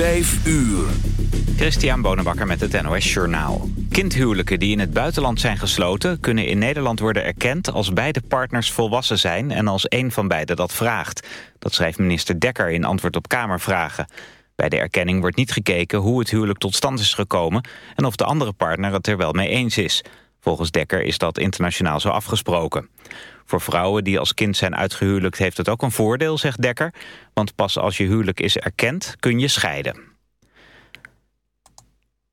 Vijf uur. Christian Bonenbakker met het NOS Journaal. Kindhuwelijken die in het buitenland zijn gesloten... kunnen in Nederland worden erkend als beide partners volwassen zijn... en als één van beiden dat vraagt. Dat schrijft minister Dekker in antwoord op Kamervragen. Bij de erkenning wordt niet gekeken hoe het huwelijk tot stand is gekomen... en of de andere partner het er wel mee eens is. Volgens Dekker is dat internationaal zo afgesproken. Voor vrouwen die als kind zijn uitgehuwelijkt heeft het ook een voordeel, zegt Dekker. Want pas als je huwelijk is erkend kun je scheiden.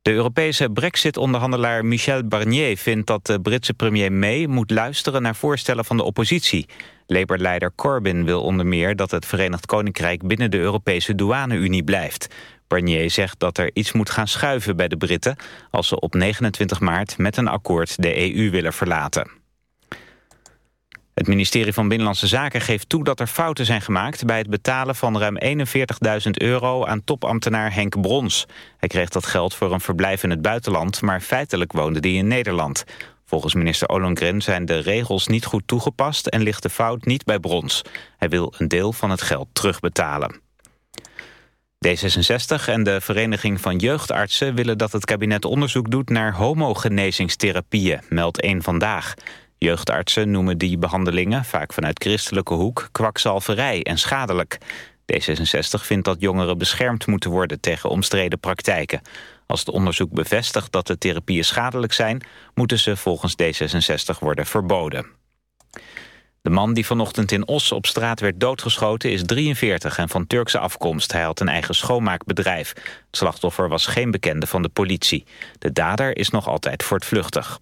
De Europese brexit-onderhandelaar Michel Barnier vindt dat de Britse premier May moet luisteren naar voorstellen van de oppositie. Labour-leider Corbyn wil onder meer dat het Verenigd Koninkrijk binnen de Europese douane-unie blijft. Barnier zegt dat er iets moet gaan schuiven bij de Britten als ze op 29 maart met een akkoord de EU willen verlaten. Het ministerie van Binnenlandse Zaken geeft toe dat er fouten zijn gemaakt... bij het betalen van ruim 41.000 euro aan topambtenaar Henk Brons. Hij kreeg dat geld voor een verblijf in het buitenland... maar feitelijk woonde hij in Nederland. Volgens minister Ollongren zijn de regels niet goed toegepast... en ligt de fout niet bij Brons. Hij wil een deel van het geld terugbetalen. D66 en de Vereniging van Jeugdartsen willen dat het kabinet onderzoek doet naar homogenezingstherapieën, meldt één Vandaag. Jeugdartsen noemen die behandelingen, vaak vanuit christelijke hoek, kwakzalverij en schadelijk. D66 vindt dat jongeren beschermd moeten worden tegen omstreden praktijken. Als het onderzoek bevestigt dat de therapieën schadelijk zijn... moeten ze volgens D66 worden verboden. De man die vanochtend in Os op straat werd doodgeschoten is 43 en van Turkse afkomst. Hij had een eigen schoonmaakbedrijf. Het slachtoffer was geen bekende van de politie. De dader is nog altijd voortvluchtig.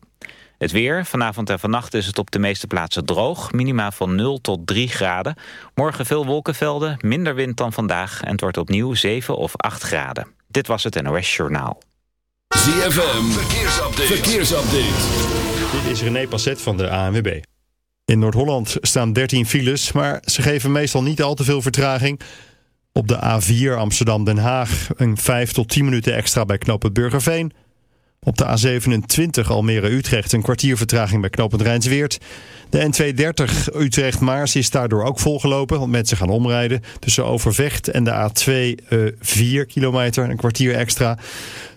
Het weer. Vanavond en vannacht is het op de meeste plaatsen droog. Minima van 0 tot 3 graden. Morgen veel wolkenvelden, minder wind dan vandaag... en het wordt opnieuw 7 of 8 graden. Dit was het NOS Journaal. ZFM. Verkeersupdate. Verkeersupdate. Dit is René Passet van de ANWB. In Noord-Holland staan 13 files, maar ze geven meestal niet al te veel vertraging. Op de A4 Amsterdam-Den Haag een 5 tot 10 minuten extra bij knooppunt Burgerveen... Op de A27 Almere-Utrecht een kwartier vertraging bij knooppunt Rijnsweert. De N230 Utrecht-Maars is daardoor ook volgelopen, want mensen gaan omrijden. Tussen Overvecht en de A2 uh, 4 kilometer, een kwartier extra.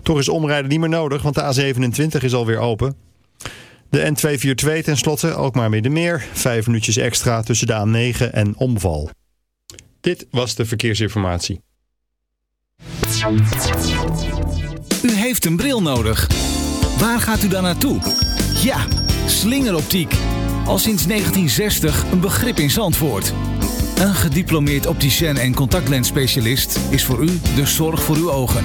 Toch is omrijden niet meer nodig, want de A27 is alweer open. De N242 tenslotte, ook maar Middenmeer. Vijf minuutjes extra tussen de A9 en omval. Dit was de verkeersinformatie. U heeft een bril nodig. Waar gaat u dan naartoe? Ja, slingeroptiek. Al sinds 1960 een begrip in Zandvoort. Een gediplomeerd opticien en contactlensspecialist is voor u de zorg voor uw ogen.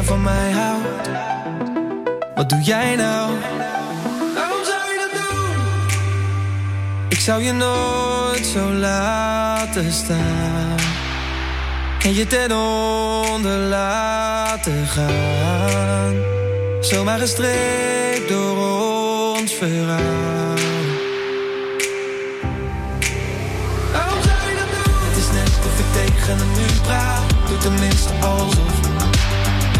Je van mij houdt. Wat doe jij nou? Waarom zou je dat doen? Ik zou je nooit zo laten staan. En je ten onder laten gaan. Zomaar gestreept door ons verhaal. Waarom zou je dat doen? Het is net of ik tegen een muur praat. Doe tenminste alsof.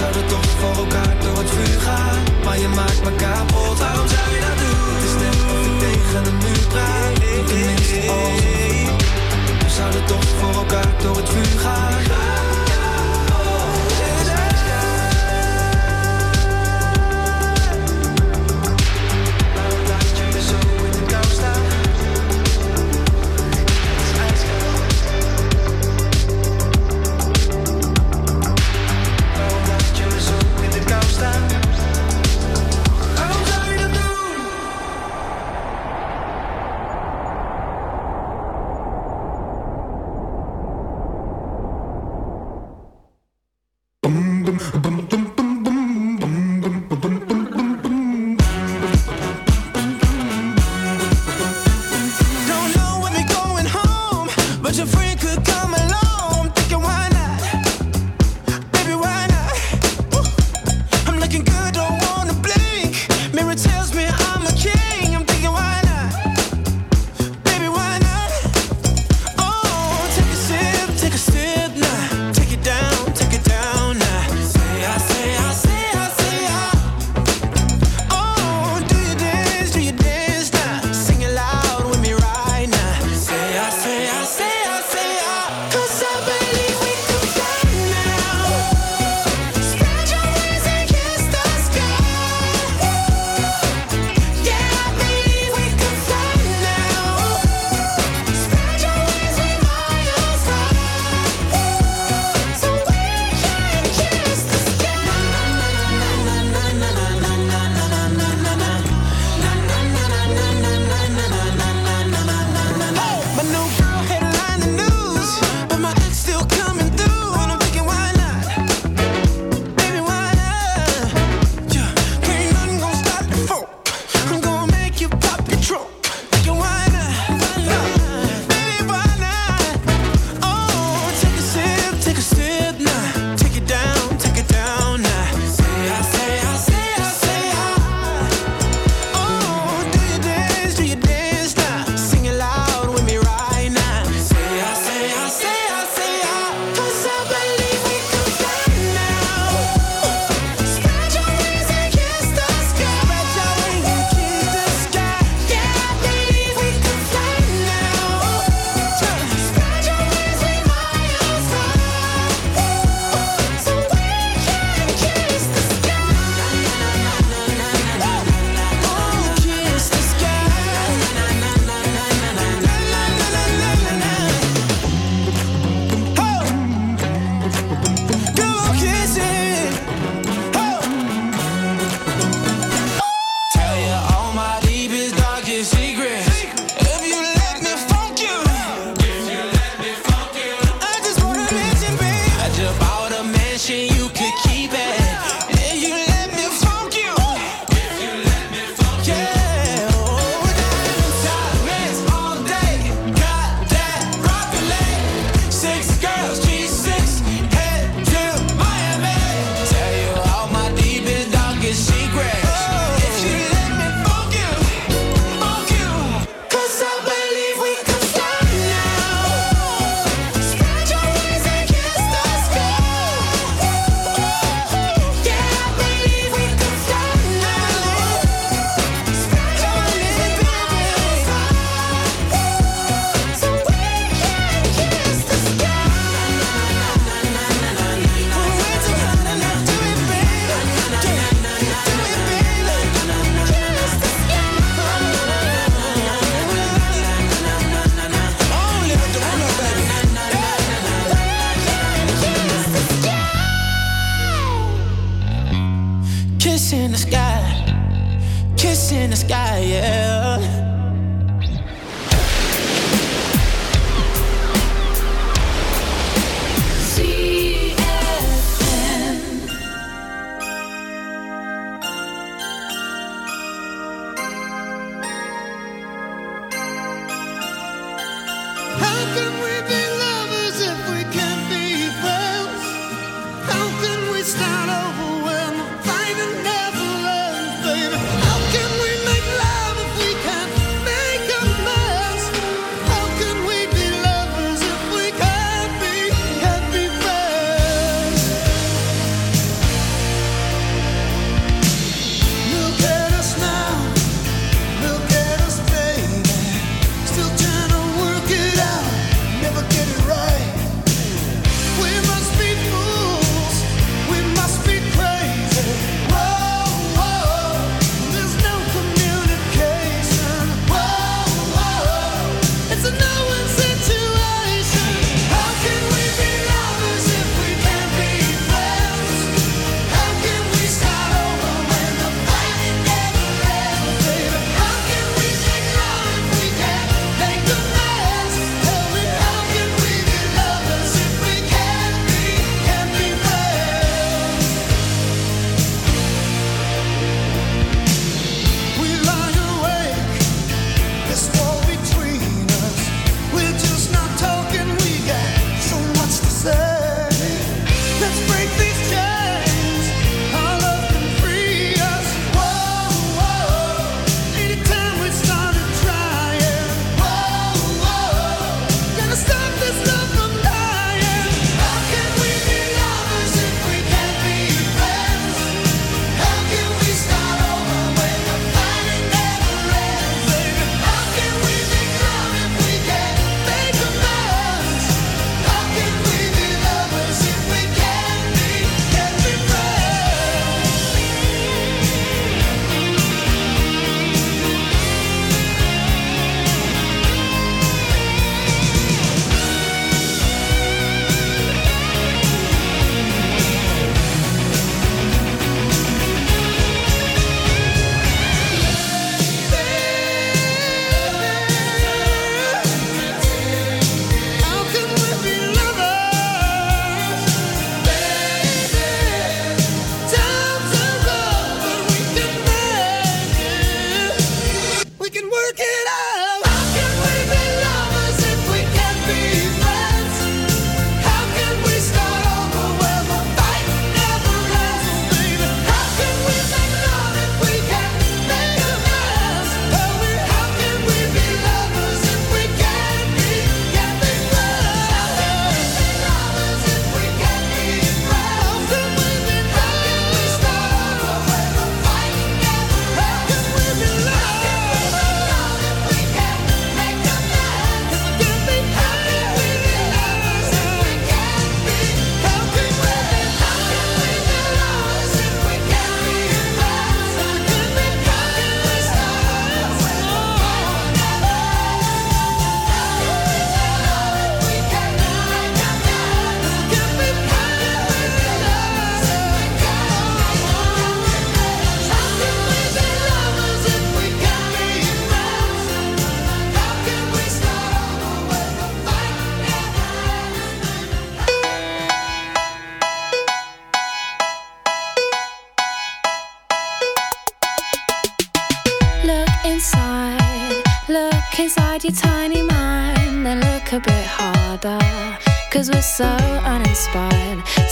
Zouden toch voor elkaar door het vuur gaan. Maar je maakt me kapot. Waarom zou je dat doen? Het is net of ik tegen een muur praat. Tenminste. We zouden toch voor elkaar door het vuur gaan.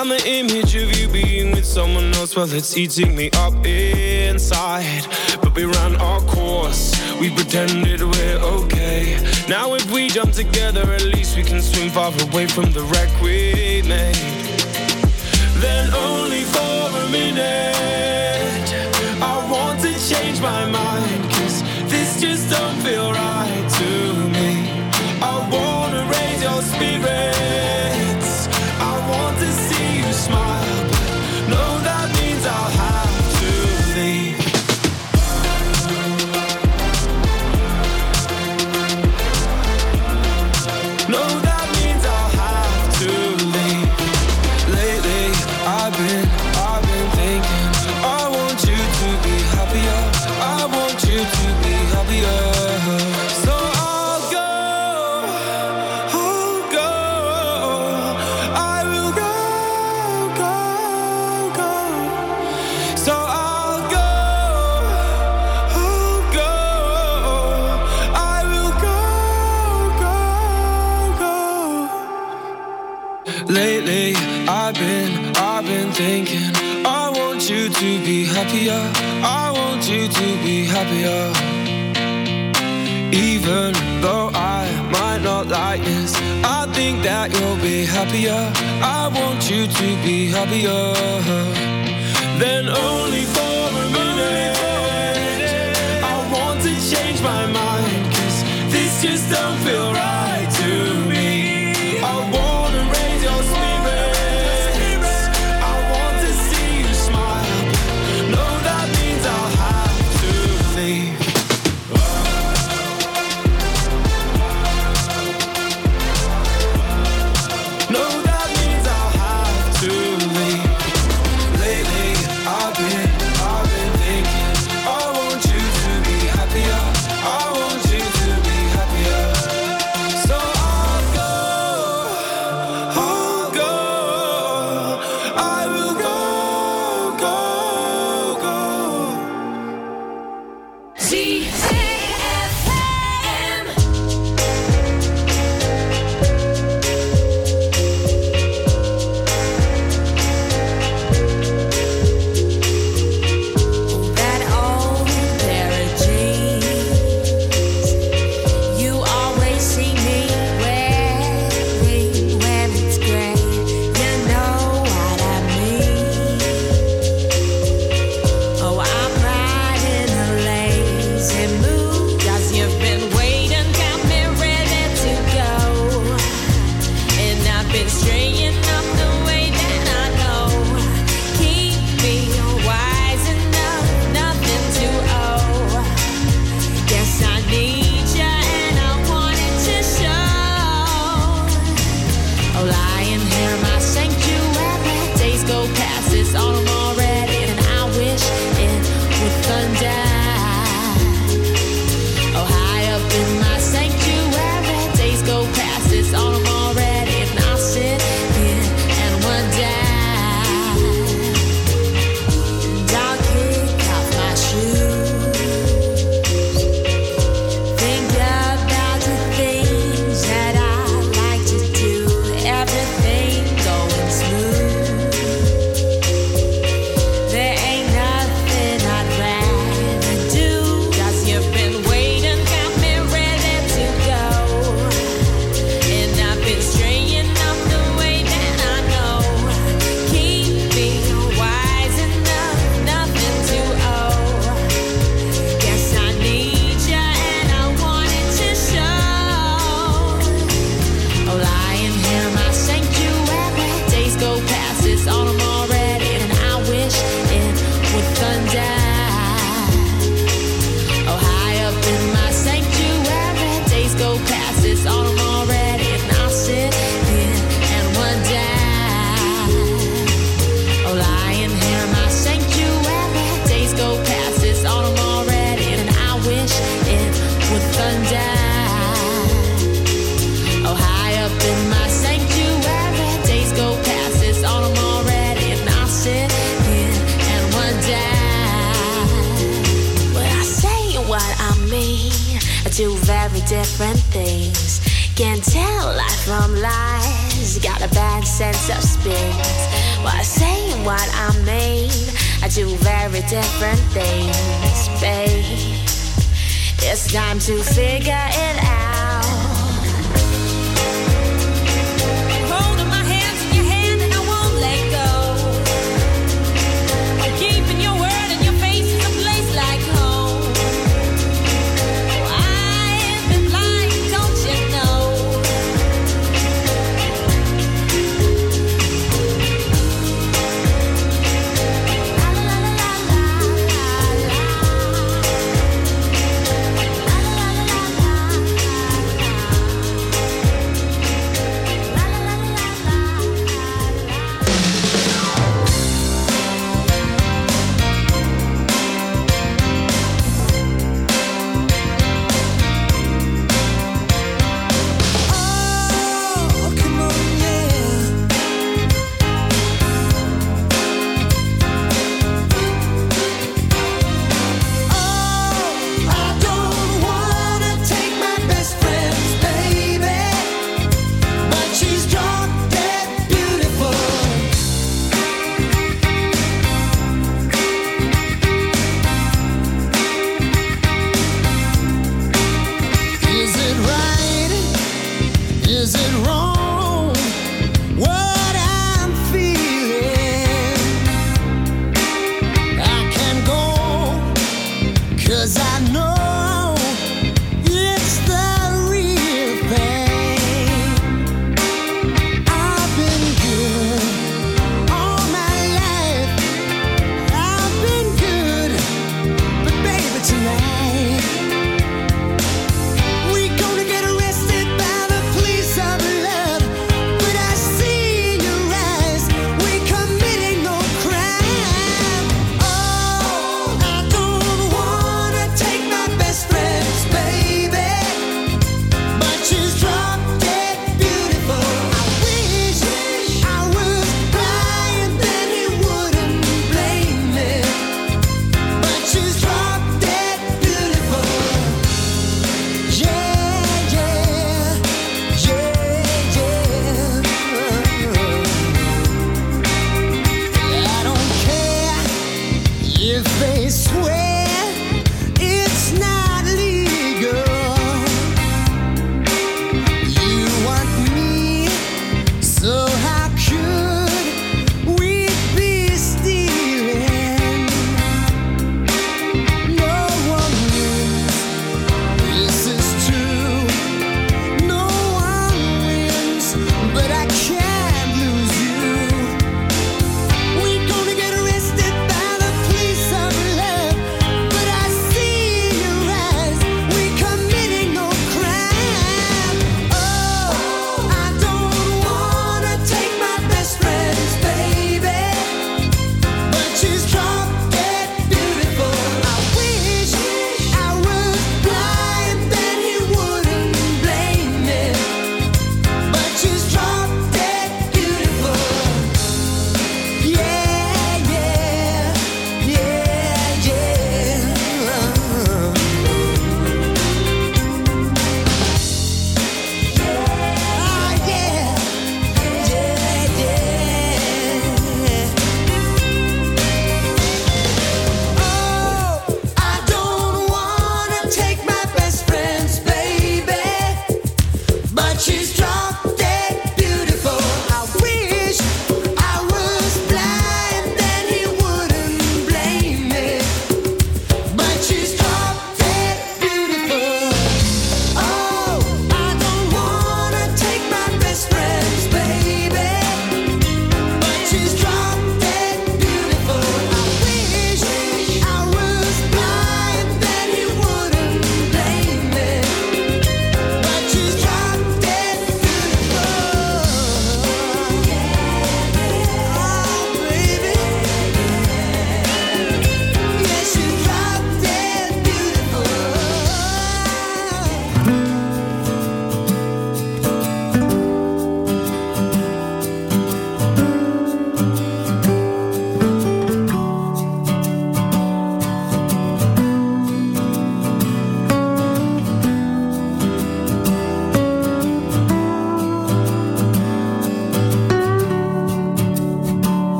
I'm an image of you being with someone else while it's eating me up inside. But we ran our course, we pretended we're okay. Now, if we jump together, at least we can swim far away from the wreck we made. Then, only for a minute, I want to change my mind, cause this just don't feel right.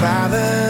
father.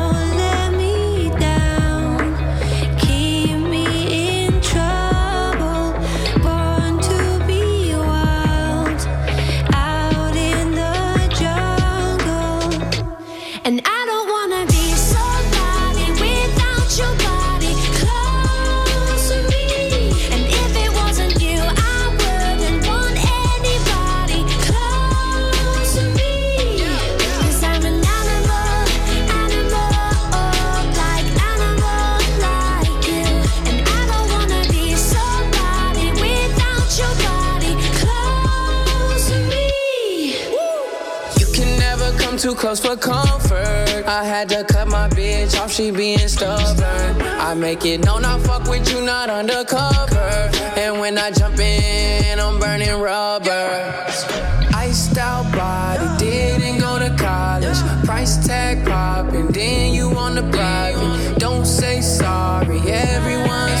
for comfort. I had to cut my bitch off, she being stubborn. I make it known I fuck with you, not undercover. And when I jump in, I'm burning rubber. Iced out body, didn't go to college. Price tag popping, then you on the block. Don't say sorry, everyone's